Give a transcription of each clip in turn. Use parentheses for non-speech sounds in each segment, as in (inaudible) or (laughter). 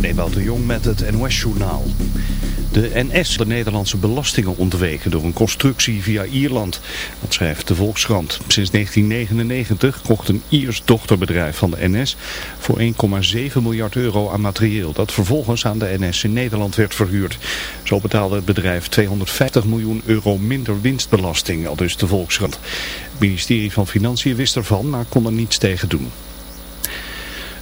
Ewout de Jong met het NOS-journaal. De NS de Nederlandse belastingen ontweken door een constructie via Ierland. Dat schrijft de Volkskrant. Sinds 1999 kocht een Iers dochterbedrijf van de NS voor 1,7 miljard euro aan materieel. Dat vervolgens aan de NS in Nederland werd verhuurd. Zo betaalde het bedrijf 250 miljoen euro minder winstbelasting, al dus de Volkskrant. Het ministerie van Financiën wist ervan, maar kon er niets tegen doen.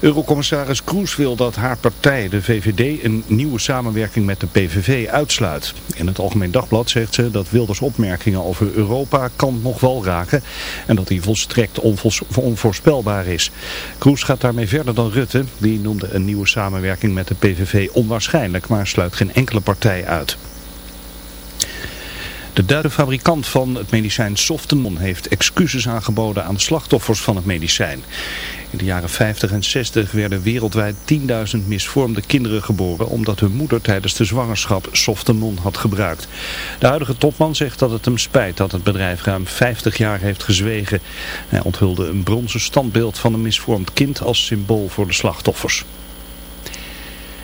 Eurocommissaris Kroes wil dat haar partij, de VVD, een nieuwe samenwerking met de PVV uitsluit. In het Algemeen Dagblad zegt ze dat Wilders opmerkingen over Europa kan nog wel raken en dat hij volstrekt onvoorspelbaar is. Kroes gaat daarmee verder dan Rutte. Die noemde een nieuwe samenwerking met de PVV onwaarschijnlijk, maar sluit geen enkele partij uit. De Duitse fabrikant van het medicijn Softemon heeft excuses aangeboden aan de slachtoffers van het medicijn. In de jaren 50 en 60 werden wereldwijd 10.000 misvormde kinderen geboren omdat hun moeder tijdens de zwangerschap Softemon had gebruikt. De huidige topman zegt dat het hem spijt dat het bedrijf ruim 50 jaar heeft gezwegen. Hij onthulde een bronzen standbeeld van een misvormd kind als symbool voor de slachtoffers.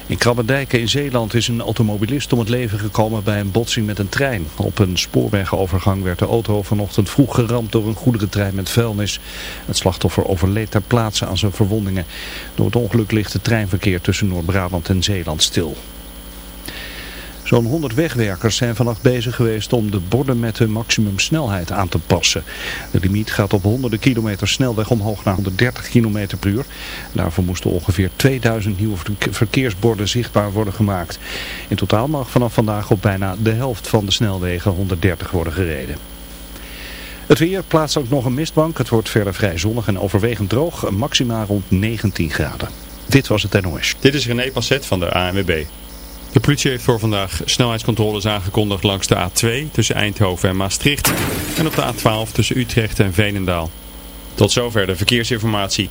In Krabbendijken in Zeeland is een automobilist om het leven gekomen bij een botsing met een trein. Op een spoorwegovergang werd de auto vanochtend vroeg geramd door een goederentrein met vuilnis. Het slachtoffer overleed ter plaatse aan zijn verwondingen. Door het ongeluk ligt het treinverkeer tussen Noord-Brabant en Zeeland stil. Zo'n 100 wegwerkers zijn vannacht bezig geweest om de borden met de maximumsnelheid aan te passen. De limiet gaat op honderden kilometer snelweg omhoog naar 130 km per uur. Daarvoor moesten ongeveer 2000 nieuwe verkeersborden zichtbaar worden gemaakt. In totaal mag vanaf vandaag op bijna de helft van de snelwegen 130 worden gereden. Het weer plaatst ook nog een mistbank. Het wordt verder vrij zonnig en overwegend droog. Maximaal rond 19 graden. Dit was het NOS. Dit is René Passet van de ANWB. De politie heeft voor vandaag snelheidscontroles aangekondigd langs de A2 tussen Eindhoven en Maastricht en op de A12 tussen Utrecht en Veenendaal. Tot zover de verkeersinformatie.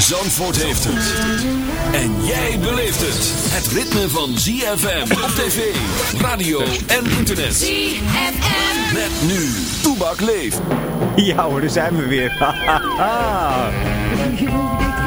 Zandvoort heeft het. En jij beleeft het. Het ritme van ZFM op tv, radio en internet. ZFM. Met nu, Toebak leeft. Ja hoor, daar zijn we weer.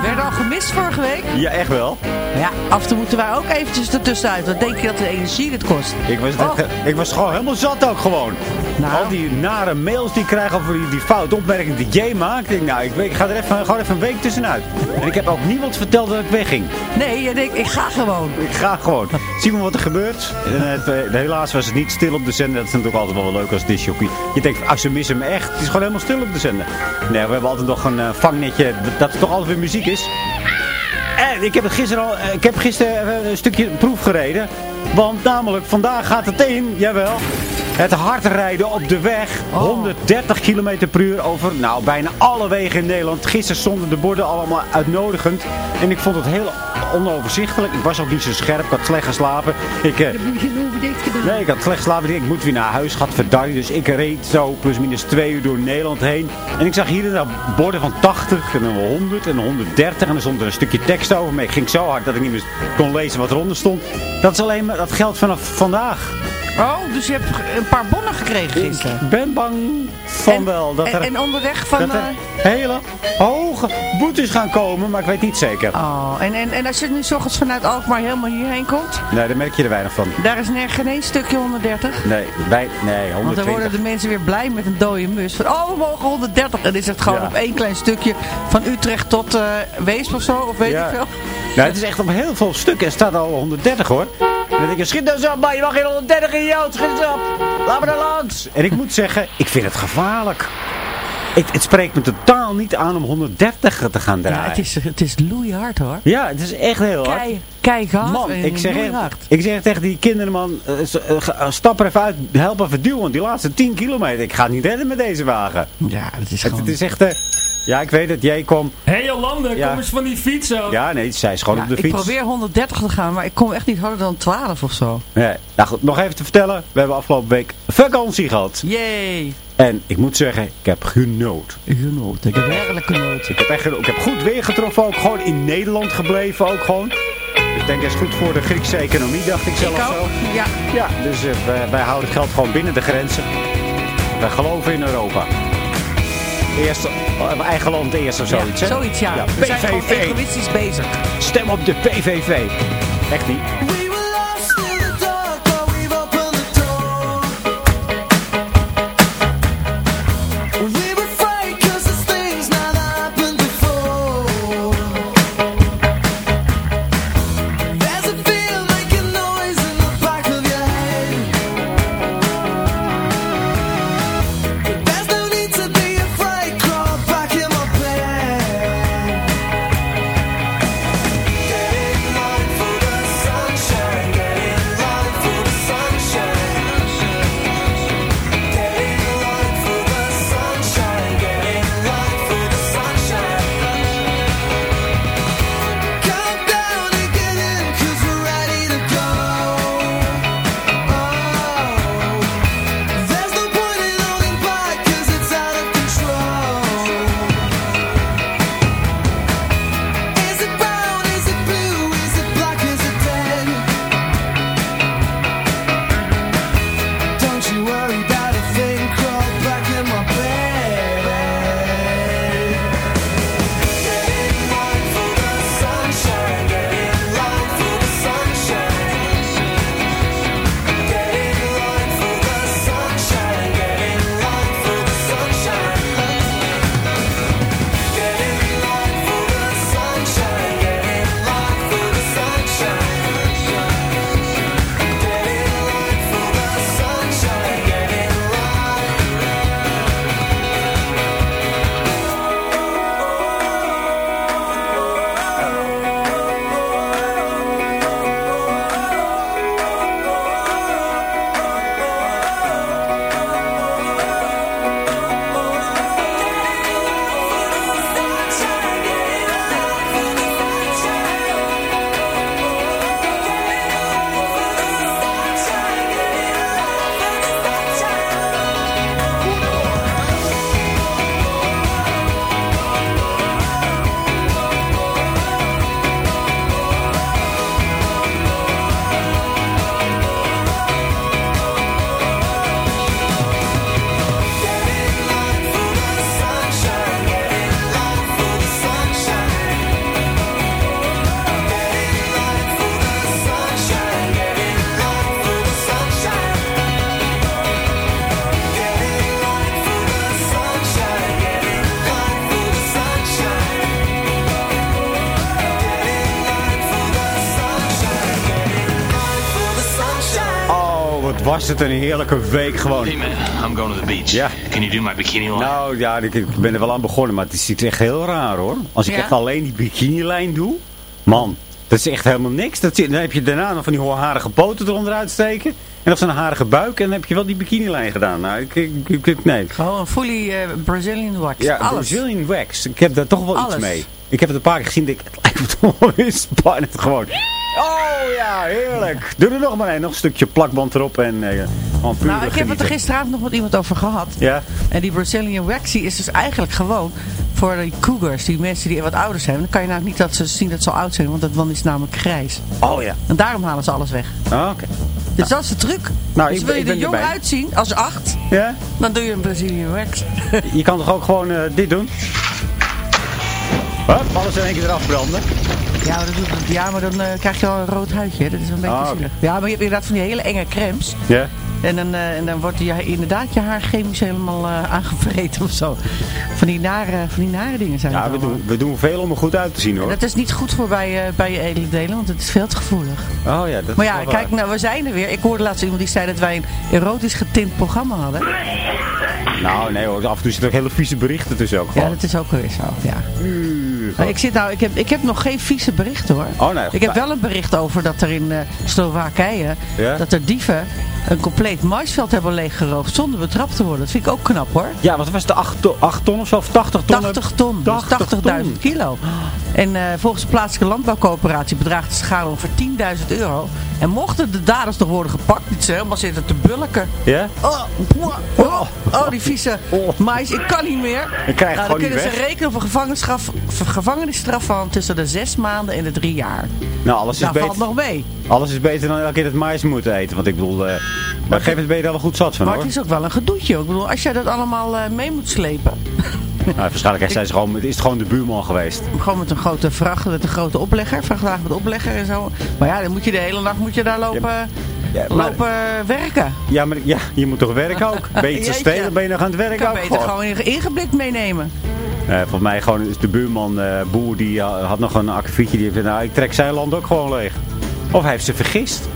Werd al gemist vorige week? ja, echt wel. Ja, af en toe moeten wij ook eventjes ertussenuit. Wat denk je dat de energie het kost? Ik was, Och. ik was gewoon helemaal zat ook gewoon. Nou. Al die nare mails die ik krijg over die, die foute opmerkingen die Jay maakt. Ik denk, nou, ik ga er even, gewoon even een week tussenuit. En ik heb ook niemand verteld dat ik wegging. Nee, je denkt, ik ga gewoon. Ik ga gewoon. Zien we wat er gebeurt. En het, eh, helaas was het niet stil op de zender. Dat is natuurlijk altijd wel leuk als disjockey. Je denkt, als ze missen me echt. Het is gewoon helemaal stil op de zender. Nee, we hebben altijd nog een eh, vangnetje. Dat, er toch altijd weer muziek is. En ik heb, het gisteren al, eh, ik heb gisteren eh, een stukje proef gereden. Want namelijk, vandaag gaat het in, jawel, het hard rijden op de weg. 130 km per uur over, nou, bijna alle wegen in Nederland. Gisteren stonden de borden allemaal uitnodigend. En ik vond het heel onoverzichtelijk. Ik was ook niet zo scherp, ik had slecht geslapen. Ik, eh, nee, ik had slecht geslapen. Ik moet weer naar huis, gaat verdarren. Dus ik reed zo plus minus twee uur door Nederland heen. En ik zag hier en daar borden van 80 en dan 100 en 130. En er stond er een stukje tekst over. Maar ik ging zo hard dat ik niet meer kon lezen wat eronder stond. Dat is alleen maar, dat geldt vanaf vandaag. Oh, dus je hebt een paar bonnen gekregen gisteren. Ik ben bang van En- wel. Dat en, er, en onderweg van... dat er eh, hele hoge boetes gaan komen. Maar ik weet niet zeker. Oh, en, en, en als je nu 's ochtends vanuit Alkmaar helemaal hierheen komt, Nee, daar merk je er weinig van. daar is nergens geen één stukje 130. Nee, wij, nee, Want dan 120. worden de mensen weer blij met een dode mus. Van, oh, we mogen 130. En dan is het gewoon Ja. op één klein stukje van Utrecht tot eh Weesp of zo, of weet Ja. ik veel. Nou, het is echt op heel veel stukken. Er staat al 130 hoor. En dan denk je, schiet nou eens op, maar je mag geen 130 in jou, schiet eens op. Laat me er langs. En ik moet zeggen, ik vind het gevaarlijk. Ik, het spreekt me totaal niet aan om 130 te gaan Ja, draaien. het is, het is loeihard hoor. Ja, het is echt heel hard. Kei, keihard Man, ik zeg, echt, ik zeg tegen die kinderen, man, eh, eh, eh, stap er even uit, help even duwen, want die laatste 10 kilometer, ik ga het niet redden met deze wagen. Ja, het is Het, gewoon... het is echt, ja, ik weet het, jij kwam, Hé hey, Jolande, Ja. kom eens van die fiets af. ja, nee, zij is gewoon Ja, op de ik fiets. probeer 130 te gaan, maar ik kom echt niet harder dan 12 of zo. Nee. Nou goed, nog even te vertellen, we hebben afgelopen week vakantie gehad. Yay! En ik moet zeggen, ik heb genoot. Genoot, ik heb werkelijk genoten. Ik heb echt genoot. Ik heb goed weer getroffen, ook gewoon in Nederland gebleven, ook gewoon. Dus ik denk, dat is goed voor de Griekse economie, dacht ik zelf Ik zo. ja. Ja, dus eh, wij, wij houden het geld gewoon binnen de grenzen. Wij geloven in Europa. Eerst, eh, eigen land eerst of zoiets, hè? Zoiets, ja. We zijn gewoon egoïstisch bezig. Stem op de PVV. Echt niet. Was het een heerlijke week gewoon. Hey man, I'm going to the beach. Ja. Can you do my bikini line? Nou ja, ik ik ben er wel aan begonnen, maar het is echt heel raar hoor. Als ik Ja? echt alleen die bikinilijn doe, Man, dat is echt helemaal niks. Dat, dan heb je daarna nog van die harige poten eronder uitsteken. En nog zo'n harige buik. En dan heb je wel die bikinilijn gedaan. Nou, ik, ik, ik- ik- nee. Gewoon een fully eh, Brazilian wax. Ja, Alles. Brazilian wax. Ik heb daar toch wel Alles. iets mee. Ik heb het een paar keer gezien. denk Ik, het lijkt me toch wel weer spannend gewoon. Oh ja, heerlijk. Doe er nog maar een. Nog een stukje plakband erop. En gewoon puur Nou, ik heb het er gisteravond nog met iemand over gehad. Ja? En die Brazilian waxy is dus eigenlijk gewoon voor die cougars, die mensen die wat ouder zijn. Dan kan je nou niet dat ze zien dat ze al oud zijn, want dat dan is het namelijk grijs. Oh ja. En daarom halen ze alles weg. Ah, Oké. Dus dat is de truc. Nou, dus ik wil je er jong erbij. uitzien, als acht, Ja? dan doe je een Brazilian wax. Je kan toch ook gewoon eh, dit doen? Hup, alles in één keer eraf branden. Ja, maar, dat doet, ja, maar dan eh, krijg je wel een rood huidje. Dat is wel een beetje oké. zielig. Ja, maar je hebt inderdaad van die hele enge crèmes. Ja? En dan, eh, en dan wordt je, inderdaad je haar chemisch helemaal eh, aangevreten of zo. Van die nare, van die nare dingen zijn Ja, we doen, we doen veel om er goed uit te zien hoor. Dat is niet goed voor bij, eh, bij je edele delen, want het is veel te gevoelig. Oh ja, dat Maar ja, kijk, waar. nou, we zijn er weer. Ik hoorde laatst iemand die zei dat wij een erotisch getint programma hadden. Nou nee hoor, af en toe zitten ook hele vieze berichten tussen ook Ja, gewoon. dat is ook weer zo. Ja. Ik, zit nou, ik, heb, ik heb nog geen vieze berichten hoor. Oh nee. Ik heb wel een bericht over dat er in eh, Slowakije, Ja? dat er dieven een compleet maisveld hebben leeggeroofd zonder betrapt te worden. Dat vind ik ook knap hoor. Ja, wat was het? 8 ton of zo? Of 80 ton? 80 ton, dus 80 80.000 kilo. En eh, volgens de plaatselijke landbouwcoöperatie bedraagt de schade ongeveer 10.000 euro. En mochten de daders nog worden gepakt, niet ze helemaal zitten te bulken. Ja? Oh, oh, oh, oh, die vieze mais, ik kan niet meer. Ik krijg nou, gewoon dan kunnen ze rekenen op een gevangenisstraf, gevangenisstraf van tussen de zes maanden en de drie jaar. Nou, alles is, Daar valt beter, nog mee. alles is beter dan elke keer het mais moeten eten. Want ik bedoel, op een gegeven moment ben je er wel goed zat van Maar hoor. het is ook wel een gedoetje. Ik bedoel, als jij dat allemaal eh, mee moet slepen. (laughs) Nou, waarschijnlijk zijn ze gewoon, het is gewoon de buurman geweest. Gewoon met een grote vracht, met een grote oplegger. Vrachtwagen met oplegger en zo. Maar ja, dan moet je de hele nacht moet je daar lopen, Ja, maar- lopen werken. Ja, maar ja, je moet toch werken ook? Ben je te (laughs) stelen, ben je nog aan het werken kan ook? beter gewoon? gewoon in- ingeblikt meenemen. Eh, volgens mij gewoon is de buurman, eh, boer, die eh, had nog een akkefietje. Die heeft nou, ik trek zijn land ook gewoon leeg. Of hij heeft ze vergist.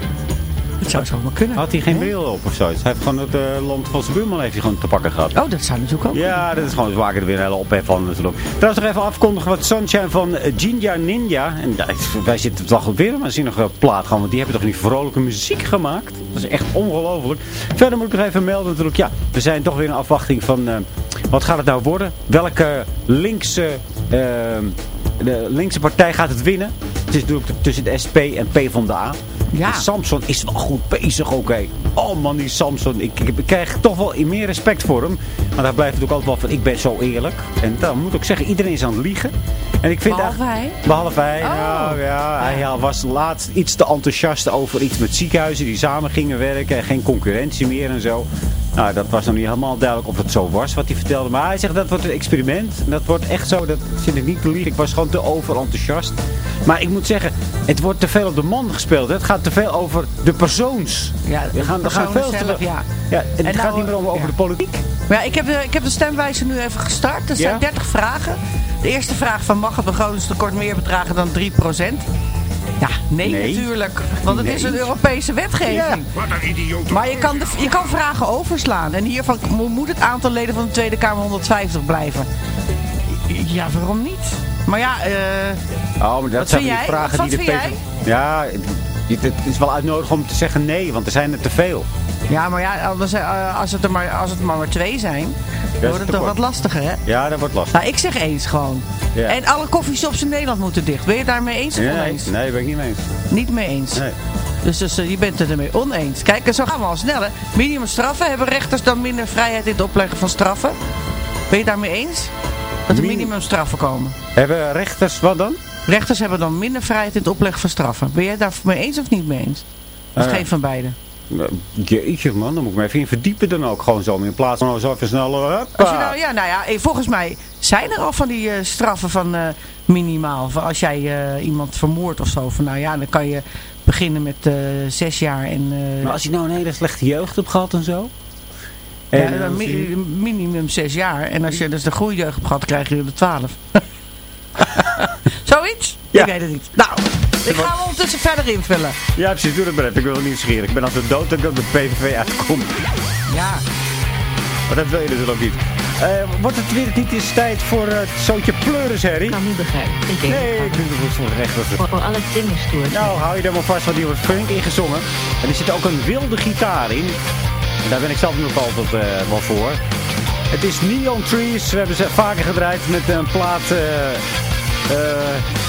Dat zou zo maar kunnen. Had hij geen bril op of zoiets. Hij heeft gewoon het land van zijn buurman heeft hij gewoon te pakken gehad. Oh, dat zou natuurlijk ook Ja, dat is gewoon, we maken er weer een hele ophef van natuurlijk. Trouwens nog even afkondigen wat Sunshine van Jinja Ninja. En ja, wij zitten toch weer een waanzinnige plaat gaan, want die hebben toch niet vrolijke muziek gemaakt? Dat is echt ongelooflijk. Verder moet ik nog even melden natuurlijk, ja, we zijn toch weer in afwachting van, wat gaat het nou worden? Welke linkse, eh, de linkse partij gaat het winnen? Het is natuurlijk tussen de SP en PvdA. Ja. En Samson is wel goed bezig, oké. Oh man, die Samson. Ik, ik, ik krijg toch wel meer respect voor hem. Maar hij blijft natuurlijk altijd wel van, ik ben zo eerlijk. En dan moet ik zeggen, iedereen is aan het liegen. En ik vind Behalve hij? Behalve hij, Oh. ja, ja. Hij ja, was laatst iets te enthousiast over iets met ziekenhuizen die samen gingen werken. En geen concurrentie meer en zo. Nou, dat was nog niet helemaal duidelijk of het zo was wat hij vertelde. Maar hij zegt dat wordt een experiment. En dat wordt echt zo, dat zit ik niet te liegen. Ik was gewoon te overenthousiast. Maar ik moet zeggen, het wordt te veel op de man gespeeld. Het gaat te veel over de persoons. Ja, we gaan, we gaan persoon veel zelf, ja. Ja, en het En gaat nou, niet meer om over ja. de politiek. Maar ja, ik heb, de, ik heb de stemwijzer nu even gestart. Er zijn Ja? 30 vragen. De eerste vraag van mag het begrotingstekort meer bedragen dan 3%? Ja, nee, Nee. natuurlijk. Want het is een Europese wetgeving. Ja. Wat een idioot. Maar je kan, de, je kan vragen overslaan. En hiervan mo- moet het aantal leden van de Tweede Kamer 150 blijven. Ja, waarom niet? Maar ja, eh, Oh, maar dat Wat zijn vind die jij? vragen Wat die de PV Ja, het, is wel uitnodigd om te zeggen nee, want er zijn er te veel. Ja, maar ja, eh, als, het er maar, als het maar, maar twee zijn, is wordt het toch wat lastiger, hè? Ja, dat wordt lastig. Nou, ik zeg eens gewoon. Ja. En alle koffieshops in Nederland moeten dicht. Ben je het daarmee eens of Nee, oneens? nee, ben ik niet mee eens. Niet mee eens. Nee. Dus, dus eh, je bent het ermee oneens. Kijk, en zo gaan we al sneller. Minimumstraffen. Hebben rechters dan minder vrijheid in het opleggen van straffen? Ben je het daarmee eens? Dat er Min- minimumstraffen komen. Hebben rechters wat dan? Rechters hebben dan minder vrijheid in het opleggen van straffen. Ben jij het daar mee eens of niet mee eens? Of Eh. geen van beide? Nou, Jeetje man, dan moet ik me even in verdiepen dan ook gewoon zo. In plaats van zo even snel... eh, hoppa. Als je nou, ja, nou ja, eh, volgens mij zijn er al van die eh, straffen van eh, minimaal. Van als jij eh, iemand vermoordt of zo. Van, nou ja, dan kan je beginnen met eh, zes jaar en... eh, Maar als je nou een hele slechte jeugd hebt gehad en zo? Ja, En, dan als mi- je- minimum zes jaar. En als je dus de goede jeugd hebt gehad, krijg je er de twaalf. (laughs) Zoiets? Ja. Ik weet het niet. Nou, ik ga hem ondertussen verder invullen. Ja, precies. Doe dat maar. Ik wil wel nieuwsgierig. Ik ben altijd dood dat ik op de PVV uitkom. Ja. Maar dat wil je dus ook niet. Eh, wordt het weer niet eens tijd voor eh, het zootje pleuren Harry? Ik kan niet begrijpen. Nee, ik vind het voor recht. Voor, voor alle dingen. Nou, hou je er maar vast, want die wordt flink ingezongen. En er zit ook een wilde gitaar in. En daar ben ik zelf nog altijd uh, wel voor. Het is Neon Trees. We hebben ze vaker gedraaid met een plaat... Uh,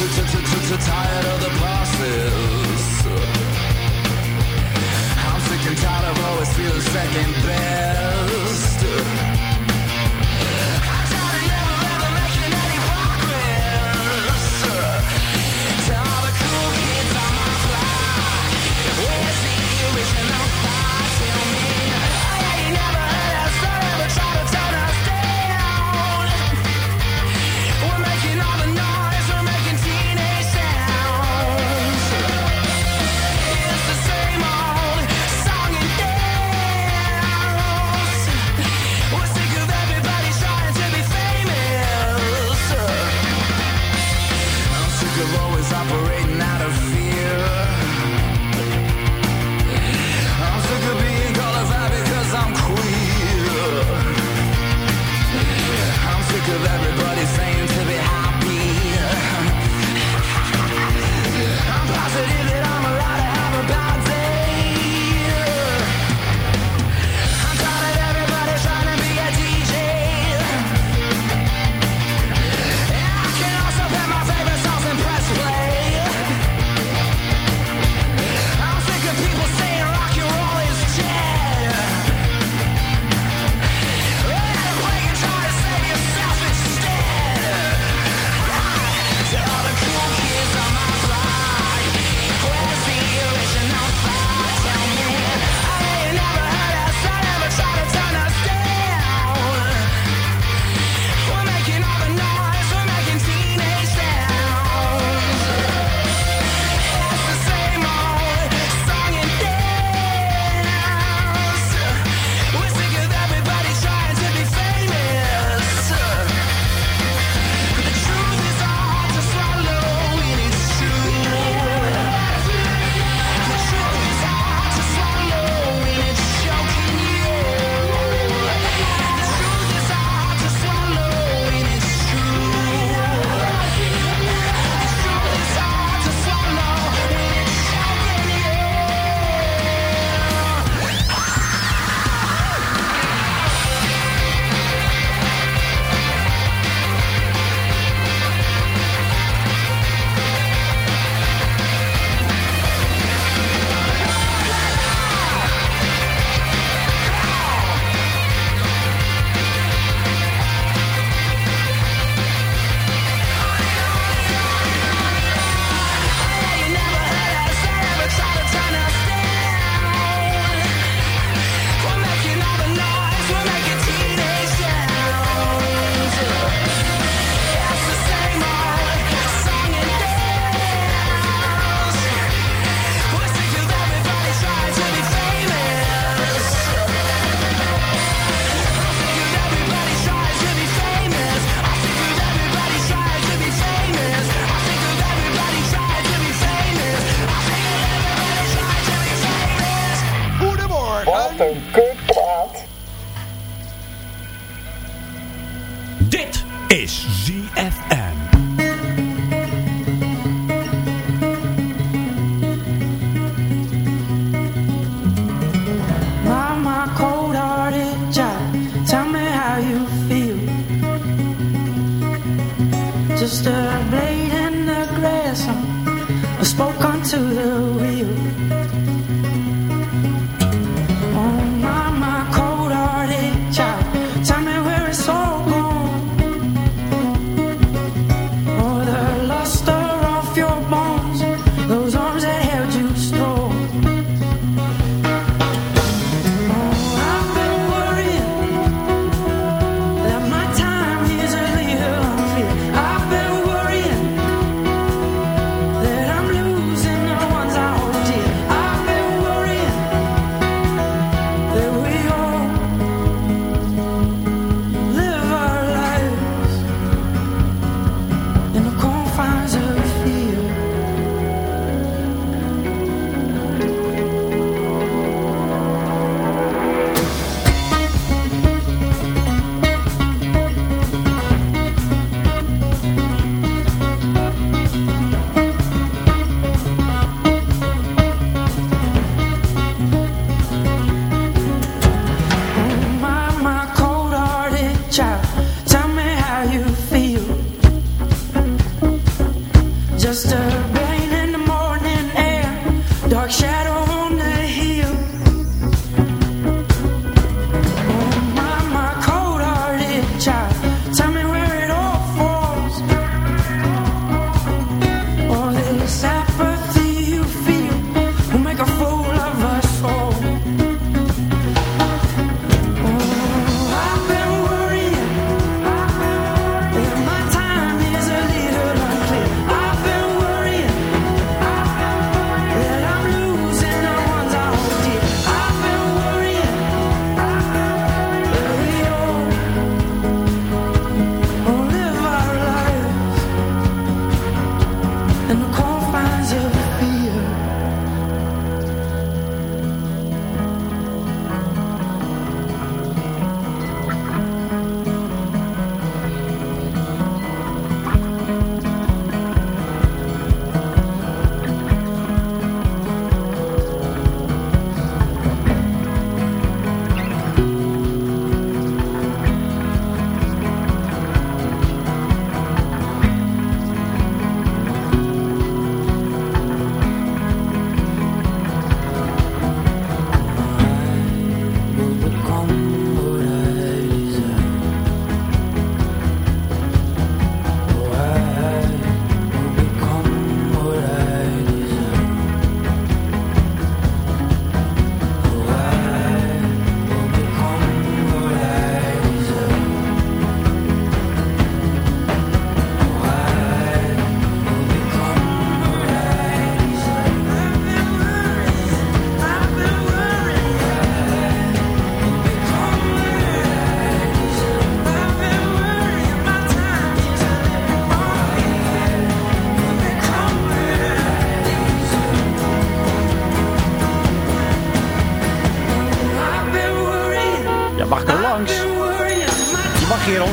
Tired of the. I'm sick and tired of always feeling second best.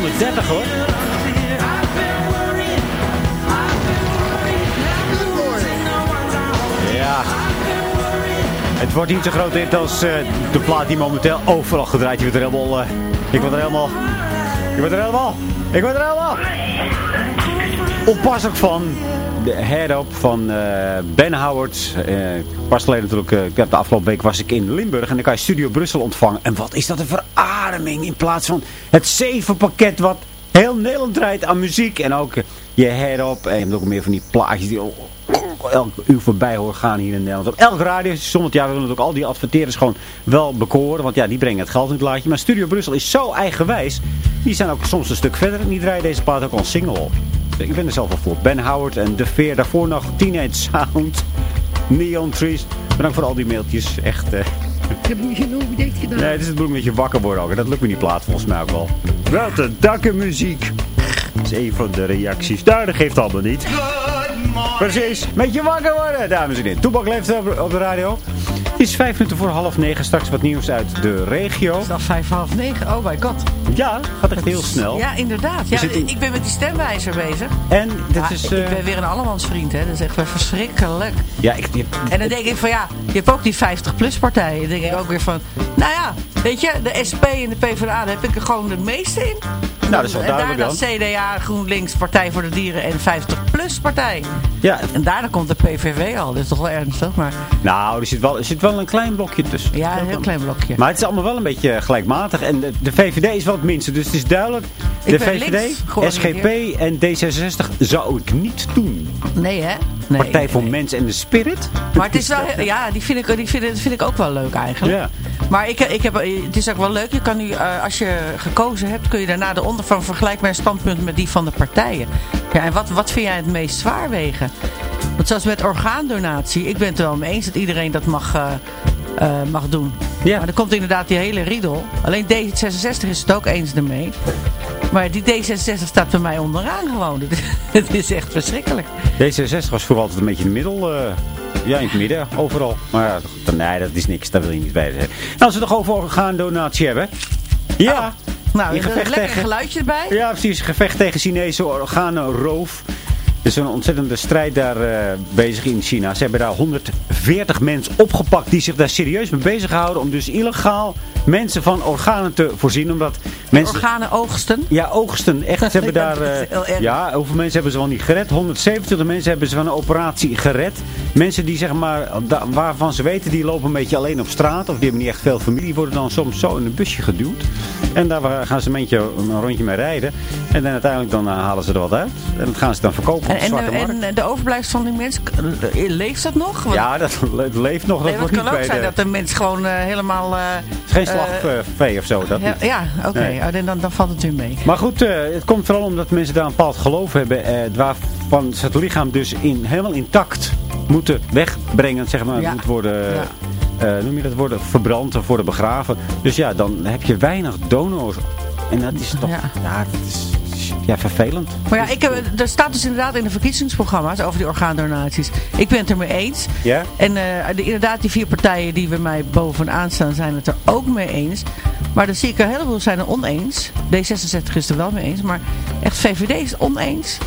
130 hoor. Ja. Het wordt niet zo groot hit als eh, de plaat die momenteel overal gedraaid. Je wordt er helemaal... eh, ik word er helemaal... Ik word er helemaal... Ik word er helemaal... Onpasselijk van. De head-up van eh, Ben Howard. Eh, pas geleden natuurlijk, heb de afgelopen week was ik in Limburg en dan kan je Studio Brussel ontvangen. En wat is dat een verademing in plaats van het zevenpakket wat heel Nederland draait aan muziek. En ook je head-up en je hebt ook meer van die plaatjes die elk uur voorbij horen gaan hier in Nederland. Op elk radiostation, want ja, we willen natuurlijk al die adverteerders gewoon wel bekoren. Want ja, die brengen het geld in het laadje. Maar Studio Brussel is zo eigenwijs. Die zijn ook soms een stuk verder. En die draaien deze plaat ook al single op. Ik ben er zelf al voor. Ben Howard en De Veer. Daarvoor nog Teenage Sound. Neon Trees. Bedankt voor al die mailtjes. Echt... eh, Ik heb niet genoeg dit gedaan. Nee, het is het bedoeling dat je wakker wordt ook. Dat lukt me niet plaat volgens mij ook wel. Wat een dakkenmuziek. Dat is een van de reacties. Daar, dat geeft allemaal niet. Precies, met je wakker worden, dames en heren. Toebak leeft op de radio. Het is vijf minuten voor half negen. Straks wat nieuws uit de regio. is al vijf, half negen. Oh my god. Ja, gaat echt heel snel. Ja, inderdaad. Ja, zit in- Ik ben met die stemwijzer bezig. En dit Ja, is... Ik eh, ben weer een allemansvriend, hè. Dat is echt weer verschrikkelijk. ja, ik, je- En dan denk ik van ja, je hebt ook die 50-plus partijen. Dan denk ik ook weer van, nou ja, weet je, de SP en de PvdA, daar heb ik er gewoon de meeste in. Nou, dat is wel en duidelijk daarna dan. CDA, GroenLinks, Partij voor de Dieren en 50-plus partij. Ja, En daarna komt de PVV al, dat is toch wel ernstig. Maar nou, er zit, wel, er zit wel een klein blokje tussen. ja, een heel klein blokje. Maar het is allemaal wel een beetje gelijkmatig. En de, de VVD is wel het minste. Dus het is duidelijk. De VVD. SGP en D66 zou ik niet doen. Nee hè? Nee, Partij voor nee. Mens en de Spirit. Maar het is wel, ja, die vind ik, die vind, dat vind ik ook wel leuk eigenlijk. Ja. Maar ik, ik heb, het is ook wel leuk. Je kan nu, eh, als je gekozen hebt, kun je daarna de onder van vergelijk mijn standpunt met die van de partijen. Ja, en wat, wat vind jij het meest zwaar wegen? Want zoals met orgaandonatie, ik ben het er wel mee eens dat iedereen dat mag, eh, eh, mag doen. Ja. Maar er komt inderdaad die hele riedel. Alleen D66 is het ook eens ermee. Maar die D66 staat bij mij onderaan gewoon. (laughs) Het- is echt verschrikkelijk. D66 was vroeger altijd een beetje in het middel. eh, ja, in het midden, overal. Maar ja, goed, nee, dat is niks. Daar wil je niet bij zeggen. Nou, als we nog over orgaandonatie hebben. Ja. Nou, In een gevecht lekker tegen- geluidje erbij. Ja, precies. Gevecht tegen Chinese organenroof. Er is een ontzettende strijd daar eh, bezig in China. Ze hebben daar 140 mensen opgepakt die zich daar serieus mee bezighouden. Om dus illegaal mensen van organen te voorzien. Omdat Mensen, Organen oogsten. ja, oogsten. Echt, ze hebben daar... is eh, ja, hoeveel mensen hebben ze wel niet gered? 170 mensen hebben ze van een operatie gered. Mensen die zeg maar, waarvan ze weten, die lopen een beetje alleen op straat. Of die hebben niet echt veel familie. Worden dan soms zo in een busje geduwd. En daar gaan ze een, beetje, een rondje mee rijden. En dan uiteindelijk dan, eh, halen ze er wat uit. En dat gaan ze dan verkopen op En, de en, zwarte de, markt. en de overblijfsel van die mensen, eh, leeft dat nog? Want- ja, dat (laughs) le- leeft nog. Dat nee, het niet kan ook zijn de... dat de mens gewoon helemaal... eh, Geen eh, slagvee of zo. Dat ja, ja, oké. Nee. Oh, dan, valt het weer mee. Maar goed, eh, het komt vooral omdat mensen daar een bepaald geloof hebben. Eh, waarvan ze het lichaam dus in, helemaal intact moeten wegbrengen. Zeg maar, Ja. moet worden, eh, noem je dat, worden verbrand of worden begraven. Dus ja, dan heb je weinig donors. En dat is toch, Ja. ja, dat is ja, vervelend. Maar ja, ik heb, er staat dus inderdaad in de verkiezingsprogramma's over die orgaandonaties. Ik ben het er mee eens. Ja? En de, inderdaad, die vier partijen die bij mij bovenaan staan, zijn het er ook mee eens. Maar er zie ik er een heleboel zijn er oneens. D66 is er wel mee eens, maar echt VVD is oneens.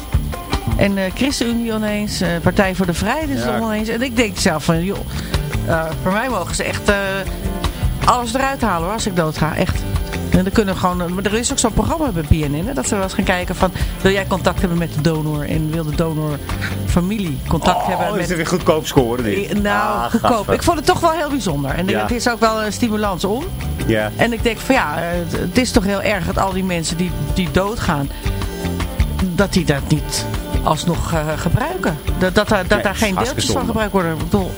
En eh ChristenUnie oneens, eh, Partij voor de Vrijheid is Ja. het oneens. En ik denk zelf van, joh, eh, voor mij mogen ze echt alles eruit halen hoor, als ik doodga. Echt. Dan kunnen we gewoon, maar er is ook zo'n programma bij BNN, hè, dat ze wel eens gaan kijken van, wil jij contact hebben met de donor en wil de donor familie contact hebben Oh, met... is er weer goedkoop scoren dit? Nou, Ah, goedkoop. Ik vond het toch wel heel bijzonder. En Ja. het is ook wel een stimulans om. Ja. En ik denk van ja, eh, het- het is toch heel erg dat al die mensen die, die doodgaan, dat die dat niet alsnog eh, gebruiken. Dat, dat, daar- dat Nee, daar geen deeltjes van gebruikt worden. Ik bedoel,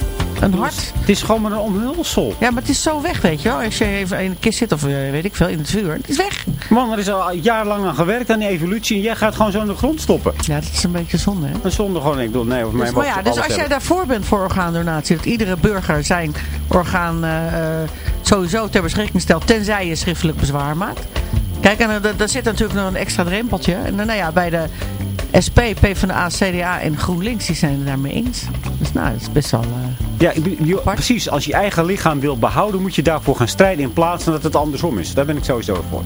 een hart. Het is gewoon maar een omhulsel. Ja, maar het is zo weg, weet je wel. Als je even in een kist zit of eh, weet ik veel, in het vuur. Het is weg. Man, er is al jarenlang aan gewerkt aan die evolutie. En jij gaat gewoon zo in de grond stoppen. Ja, dat is een beetje zonde, hè. En zonder gewoon, ik bedoel, nee, of mij Dus, maar ja, dus als jij daarvoor bent voor orgaandonatie, dat iedere burger zijn orgaan eh, eh, sowieso ter beschikking stelt, tenzij je schriftelijk bezwaar maakt. Kijk, en daar zit natuurlijk nog een extra drempeltje. En dan, nou ja, bij de SP, PvdA, CDA en GroenLinks, die zijn het daarmee eens. Dus nou, dat is best wel... eh, Ja, joh, precies. Als je je eigen lichaam wil behouden, moet je daarvoor gaan strijden in plaats van dat het andersom is. Daar ben ik sowieso voor.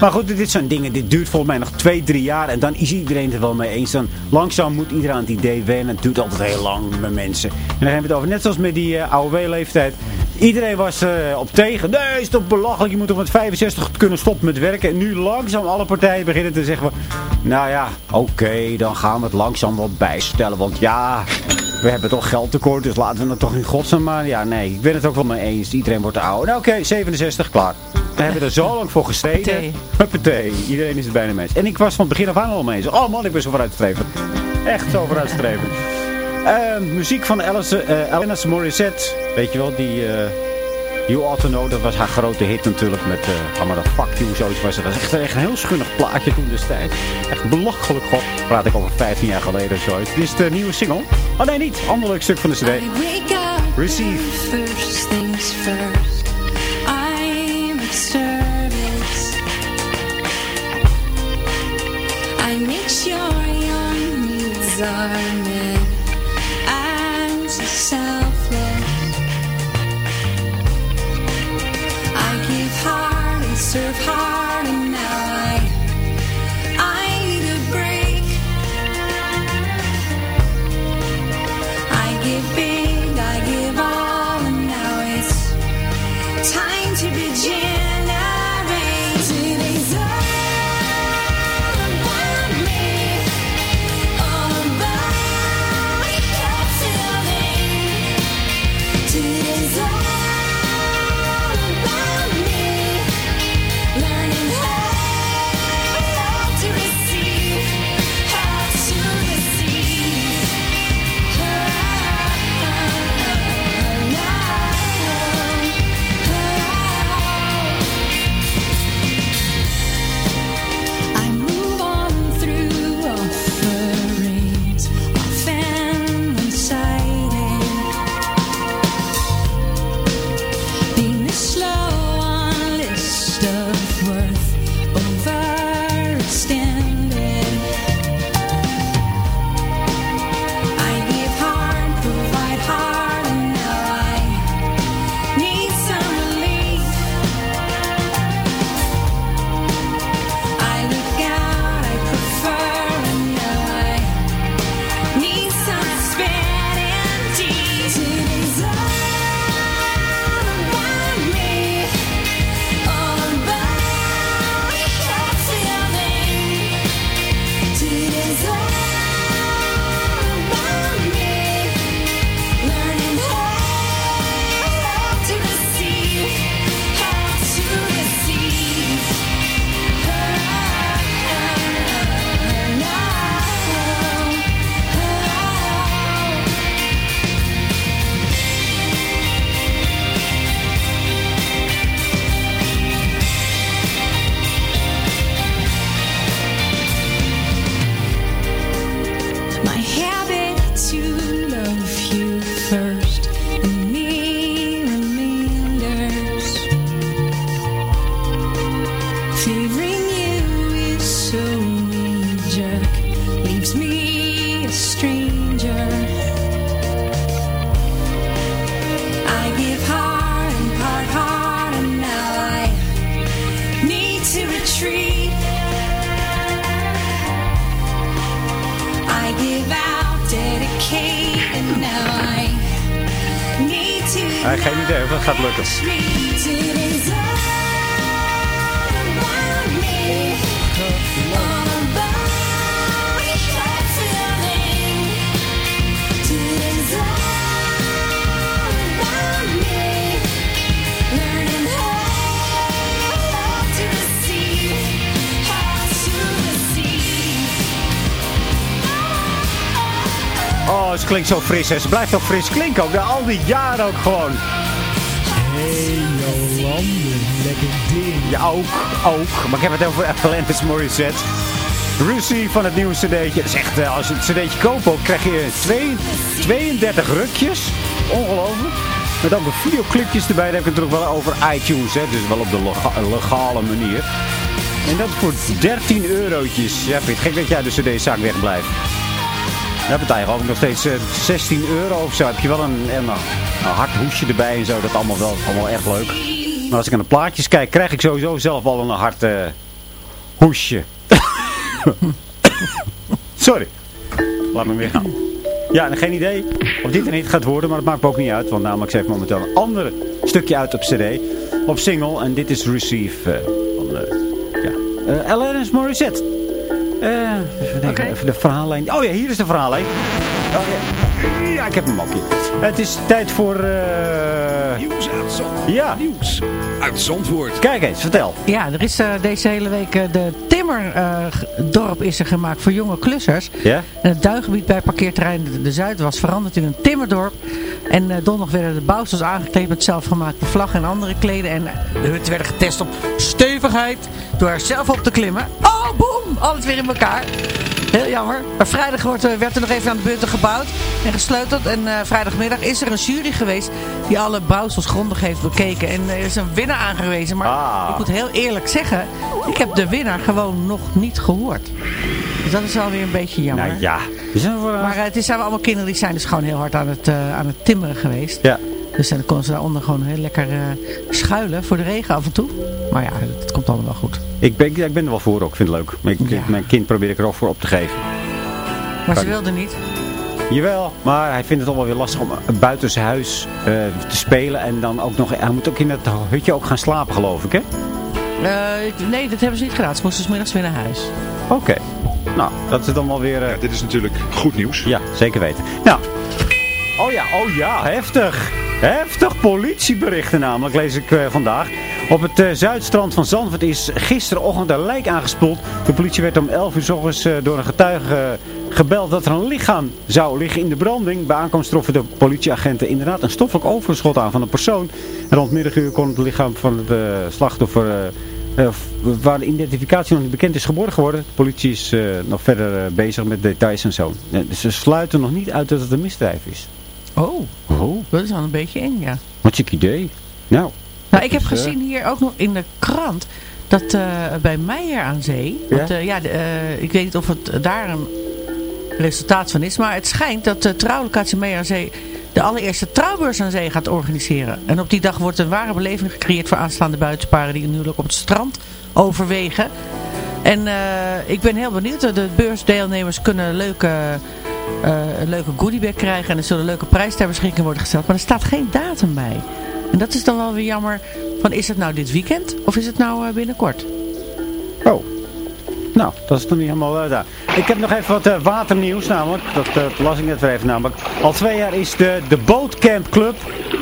Maar goed, dit zijn dingen, dit duurt volgens mij nog twee, drie jaar en dan is iedereen het er wel mee eens. Dan langzaam moet iedereen aan het idee wennen. Het duurt altijd heel lang met mensen. En dan hebben we het over, net zoals met die eh, AOW-leeftijd. Iedereen was er op tegen. Nee, is toch belachelijk. Je moet toch met 65 kunnen stoppen met werken. En nu langzaam alle partijen beginnen te zeggen. van, Nou ja, oké, dan gaan we het langzaam wat bijstellen. Want ja, we hebben toch geldtekort. Dus laten we het toch in godsnaam maar. Ja, nee, ik ben het ook wel mee eens. Iedereen wordt ouder. Nou oké, 67, klaar. We hebben er zo (laughs) lang voor gestreden. Huppatee. Iedereen is het bijna mee eens. En ik was van het begin af aan al mee eens. Oh man, ik ben zo vooruitstrevend. Echt zo vooruitstrevend. (laughs) Eh, muziek van Alice, Alanis Morissette. Weet je wel, die... eh You Ought To Know, dat was haar grote hit natuurlijk met uh, maar dat Fuck You, zoiets was. Dat was echt, echt een heel schunnig plaatje toen destijds. Echt belachelijk, god. Praat ik over 15 jaar geleden of zoiets. Dit is de nieuwe single. Oh nee, niet. Ander leuk stuk van de cd. Receive. First things first. I'm at service. I make sure your needs are met. Oh, ze klinkt zo fris. Hè. Ze blijft ook fris klinken. Ook al die jaren ook gewoon. Hey Jolande, lekker ding. Ja, ook. Ook. Maar ik heb het over Atlantis Morissette. Ruzie van het nieuwe cd'tje. Dat is echt, eh, als je het cd'tje koopt ook, krijg je twee, 32 rukjes. Ongelooflijk. Met ook videoclipjes erbij. Dan heb ik het ook wel over iTunes. Hè. Dus wel op de lega- legale manier. En dat voor 13 eurotjes. Ja, vind het gek dat jij de cd-zaak wegblijft? Ja, betaal je ik nog steeds eh, 16 euro of zo. Heb je wel een, een, hard hoesje erbij en zo. Dat is allemaal wel allemaal erg leuk. Maar als ik naar de plaatjes kijk, krijg ik sowieso zelf al een hard eh, hoesje. (coughs) Sorry. Laat me weer gaan. Ja, en geen idee of dit er niet gaat worden, maar het maakt me ook niet uit. Want namelijk, ze heeft momenteel een ander stukje uit op cd. Op single. En dit is Receive eh, van eh ja, eh Alanis Morissette. Eh, even, even de verhaallijn. Oh ja, hier is de verhaallijn. Oh, ja. ja, ik heb hem ook hier. Het is tijd voor... eh, Nieuws uit Zandvoort. Ja. Nieuws uit Zandvoort. Kijk eens, vertel. Ja, er is eh, deze hele week eh, de Timmerdorp is er gemaakt voor jonge klussers. Ja? En het duingebied bij parkeerterrein de, de Zuid was veranderd in een timmerdorp. En eh, donderdag werden de bouwsels aangekleed met zelfgemaakte vlag en andere kleden. En eh, de hutten werden getest op stevigheid door er zelf op te klimmen. Oh, boem! Alles weer in elkaar. Heel jammer. Maar vrijdag wordt, er- werd er nog even aan de bunten gebouwd en gesleuteld. En eh, vrijdagmiddag is er een jury geweest die alle bouwsels grondig heeft bekeken. En er is een winnaar aangewezen. Maar Ah. ik moet heel eerlijk zeggen, ik heb de winnaar gewoon nog niet gehoord. Dus dat is alweer een beetje jammer. Nou ja. Voor, Maar eh, het zijn wel allemaal kinderen die zijn dus gewoon heel hard aan het, eh, aan het timmeren geweest. Ja. Dus dan konden ze daaronder gewoon heel lekker eh, schuilen voor de regen af en toe. Maar ja, het komt allemaal wel goed. Ik ben, ik ben er wel voor ook. Ik vind het leuk. Maar ik- Ja. Mijn kind probeer ik er ook voor op te geven. Maar ze wilde niet. Jawel, maar hij vindt het allemaal weer lastig om eh, buiten zijn huis eh, te spelen. En dan ook nog, hij moet ook in het hutje ook gaan slapen geloof ik hè? Eh, nee, dat hebben ze niet gedaan. Ze moesten 's middags weer naar huis. Oké. Nou, dat is dan wel weer... eh, Dit is natuurlijk goed nieuws. Ja, zeker weten. Nou. Oh ja, oh ja, heftig. Heftig politieberichten namelijk, lees ik eh, vandaag. Op het eh, zuidstrand van Zandvoort is gisterochtend een lijk aangespoeld. De politie werd om 11 uur s ochtends eh, door een getuige gebeld dat er een lichaam zou liggen in de branding. Bij aankomst troffen de politieagenten inderdaad een stoffelijk overschot aan van een persoon. En rond middaguur kon het lichaam van het eh, slachtoffer... eh, eh, waar de identificatie nog niet bekend is geborgen geworden. De politie is nog verder bezig met details en zo. Dus ze sluiten nog niet uit dat het een misdrijf is. Oh, Oh, dat is wel een beetje eng, ja. wat chic idee. Nou, Nou, ik heb gezien hier ook nog in de krant dat bij Meijer aan Zee, want, Ja? ja, de, ik weet niet of het daar een resultaat van is, maar het schijnt dat de trouwlocatie Meijer aan Zee de allereerste trouwbeurs aan zee gaat organiseren. En op die dag wordt een ware beleving gecreëerd voor aanstaande buitenparen die nu ook op het strand overwegen. En eh, ik ben heel benieuwd. De beursdeelnemers kunnen een leuke, eh, een leuke goodiebag krijgen. En er zullen leuke prijzen ter beschikking worden gesteld. Maar er staat geen datum bij. En dat is dan wel weer jammer. Van, is het nou dit weekend of is het nou eh, binnenkort? Oh. Nou, dat is nog niet helemaal uh, daar. Ik heb nog even wat uh, waternieuws namelijk. Dat uh, las ik net weer even namelijk. Al twee jaar is de, de Bootcamp Club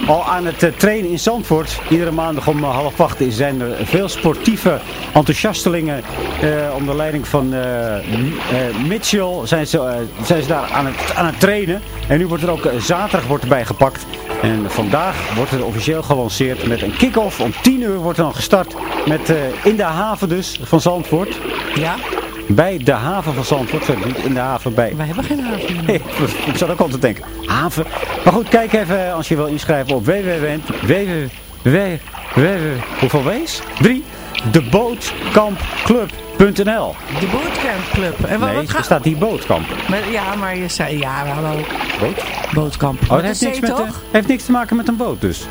al aan het trainen in Zandvoort. Iedere maandag om half acht zijn er veel sportieve enthousiastelingen. onder leiding van Mitchell zijn ze, zijn ze daar aan het, aan het trainen. En nu wordt er ook zaterdag wordt erbij gepakt. En vandaag wordt het officieel gelanceerd met een kick-off. Om 10 uur wordt dan gestart met in de haven dus van Zandvoort. Ja? Bij de haven van Zandvoort. Sorry, niet in de haven bij. Wij hebben geen haven. Nee, (laughs) ik zat ook altijd te denken. Haven. Maar goed, kijk even als je wil inschrijven op www. www. Hoeveel wees? 3. Debootkampclub.nl De Bootcamp Club. En wat, Nee, wat er staat hier bootkamp. Ja, maar je zei... Ja, hallo. Boot? Bootkamp. Oh, dat heeft niks, met, toch? heeft niks te maken met een boot dus.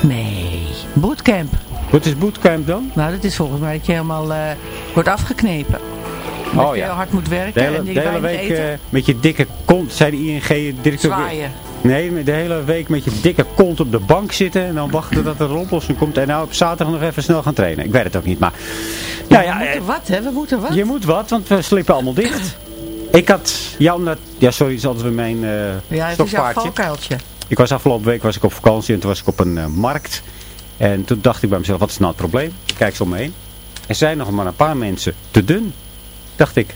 Nee. Bootcamp. Wat is bootcamp dan? Nou, dat is volgens mij dat je helemaal eh, wordt afgeknepen. Dat Oh je ja. heel hard moet werken De hele, en de hele week eh, met je dikke kont, zei de ING-directeur. Zwaaien. Nee, de hele week met je dikke kont op de bank zitten en dan wachten dat er een oplossing komt. En nou op zaterdag nog even snel gaan trainen. Ik weet het ook niet, maar... Nou ja, we moeten wat, hè? We moeten wat. Je moet wat, want we slippen allemaal dicht. Ik had jou net... Ja, sorry, het is altijd mijn eh ja, het is jouw stokpaardje. Ik was afgelopen week was ik op vakantie en toen was ik op een eh, markt. En toen dacht ik bij mezelf, wat is nou het probleem? Ik kijk zo om me heen. Er zijn nog maar een paar mensen te dun. Dacht ik.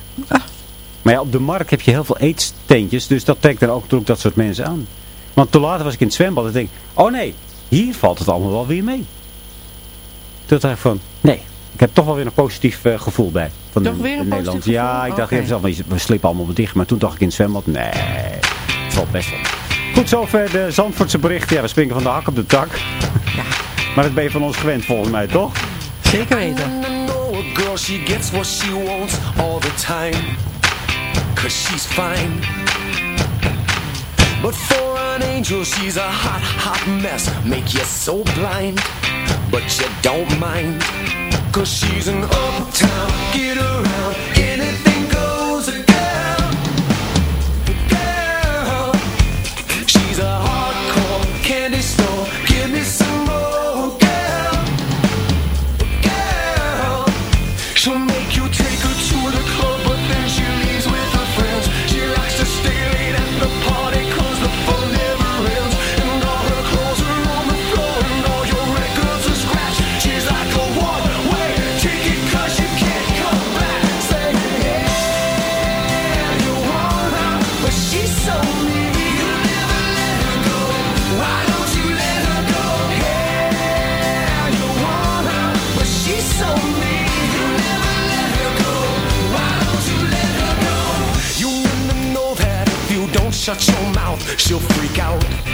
Maar ja, op de markt heb je heel veel eetsteentjes. Dus dat trekt dan ook natuurlijk dat soort mensen aan. Want toen later was ik in het zwembad en denk ik, oh nee, hier valt het allemaal wel weer mee. Toen dacht ik van, nee, ik heb toch wel weer een positief eh, gevoel bij. Van Toch de- weer een positief Nederlandse. Ja, gevoel? ik dacht even zelf, we slippen allemaal dicht. Maar toen dacht ik in het zwembad, nee, het valt best wel. Goed, zover de Zandvoortse berichten. Ja, we springen van de hak op de tak. (laughs) Maar dat ben je van ons gewend volgens mij, toch? Zeker weten. Girl, she gets what she wants all the time. Cause she's fine. But for an angel, she's a hot, hot mess. Make you so blind, but you don't mind. Cause she's an uptown, get around, shut your mouth, she'll freak out.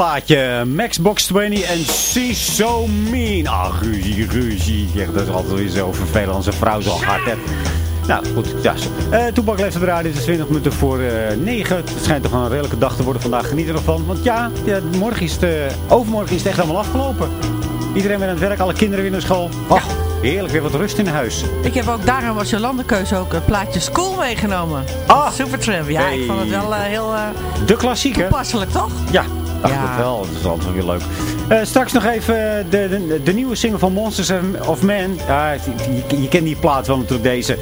Fijn popplaatje. Maxbox 20 en She's So Mean. Ah, ruzie, ruzie. Ja, dat is altijd weer zo vervelend als een vrouw zo hard hebt. Nou, goed. Ja. Eh Toepak leeft op de radio. Het is 20 minuten voor eh 9. Het schijnt toch een redelijke dag te worden vandaag. Geniet er nog van. Want ja, ja morgen is het, eh, overmorgen is het echt allemaal afgelopen. Iedereen weer aan het werk. Alle kinderen weer naar school. Ach, Heerlijk, weer wat rust in huis. Ik heb ook daarom als Jolande keuze ook het plaatje School meegenomen. Ah! Supertramp. Ja, ik vond het wel eh, heel eh, De klassieker. toepasselijk, toch? Ja, dacht Ja. het wel. Dat is altijd weer leuk. Eh, straks nog even eh, de, de, de nieuwe single van Monsters of Man. Ja, je, je, je kent die plaat wel natuurlijk deze.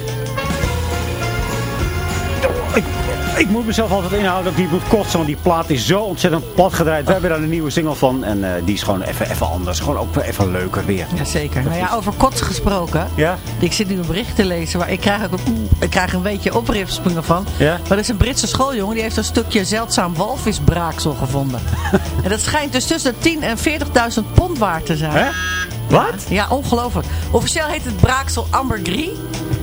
Ik, moet mezelf altijd inhouden dat ik niet moet kotsen, want die plaat is zo ontzettend plat gedraaid. We hebben daar een nieuwe single van en eh, die is gewoon even, even anders. Gewoon ook even leuker weer. Jazeker. Nou ja, over kots gesproken. Ja? Ik zit nu een bericht te lezen waar ik krijg, ook een, ik krijg een beetje oprispingen van. Ja? Maar dat is een Britse schooljongen die heeft een stukje zeldzaam walvisbraaksel gevonden. (laughs) en dat schijnt dus tussen de 10 en 40.000 pond waard te zijn. Hè? Wat? Ja, ongelooflijk. Officieel heet het braaksel ambergris.